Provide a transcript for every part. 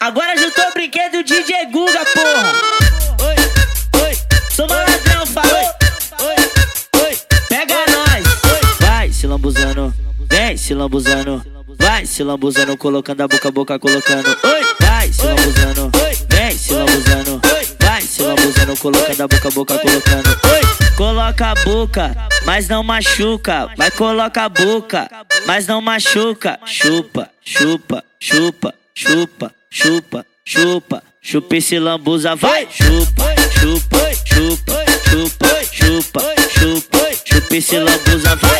Agora juntou o brinquedo DJ Guga, porra! Oi, oi, sou malandrão, falou! Oi, oi, pega nós! Vai se lambuzando, vem se lambuzando. Vai se lambuzando, colocando a boca a boca, colocando. Oi, vai se lambuzando, vem se lambuzando. Vai se lambuzando, colocando a boca a boca, colocando. Oi, coloca a boca, mas não machuca. Vai coloca a boca, mas não machuca. Chupa, chupa, chupa, chupa, chupa, chupa. Chupa esse lambuza, vai! Chupa, chupa, chupa, chupa, chupa, chupa, chupa esse lambuza, vai!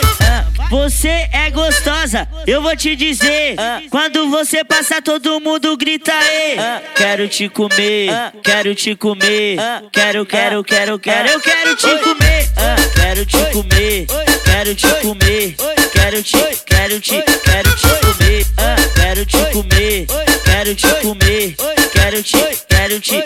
Você é gostosa, eu vou te dizer. Quando você passa, todo mundo grita aí. Quero te comer, quero te comer. Quero, quero, quero, quero, eu quero te comer. Quero te comer, quero te comer. Quero te, quero te, quero te comer. Quero te comer, quero te comer. Quero te, quero te,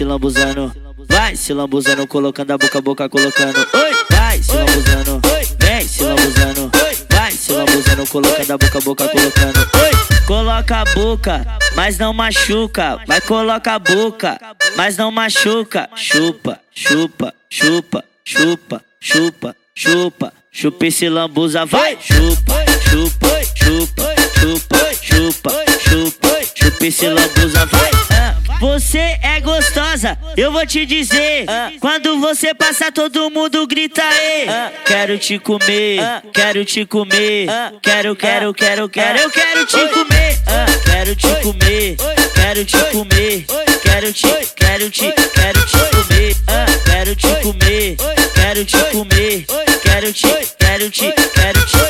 se lambuzando. Vai se lambuzando, colocando a boca a boca, colocando. Oi, vai se lambuzando, vem se lambuzando. Vai se lambuzando, colocando a boca a boca, colocando. Oi, coloca a boca, mas não machuca. Vai coloca a boca, mas não machuca. Chupa, chupa, chupa, chupa, chupa, chupa. Chupa esse lambuza, vai! Chupa, chupa, chupa, chupa, chupa, chupa, chupa esse lambuza, vai! Você é gostosa, eu vou te dizer. Quando você passa, todo mundo grita aí. Quero te comer, quero te comer. Quero, quero, quero, quero, eu quero te comer. Ah. Quero te comer, quero te comer. Quero te, quero te, quero te comer. Ah. Quero te comer, quero te comer. Quero te, quero te, quero te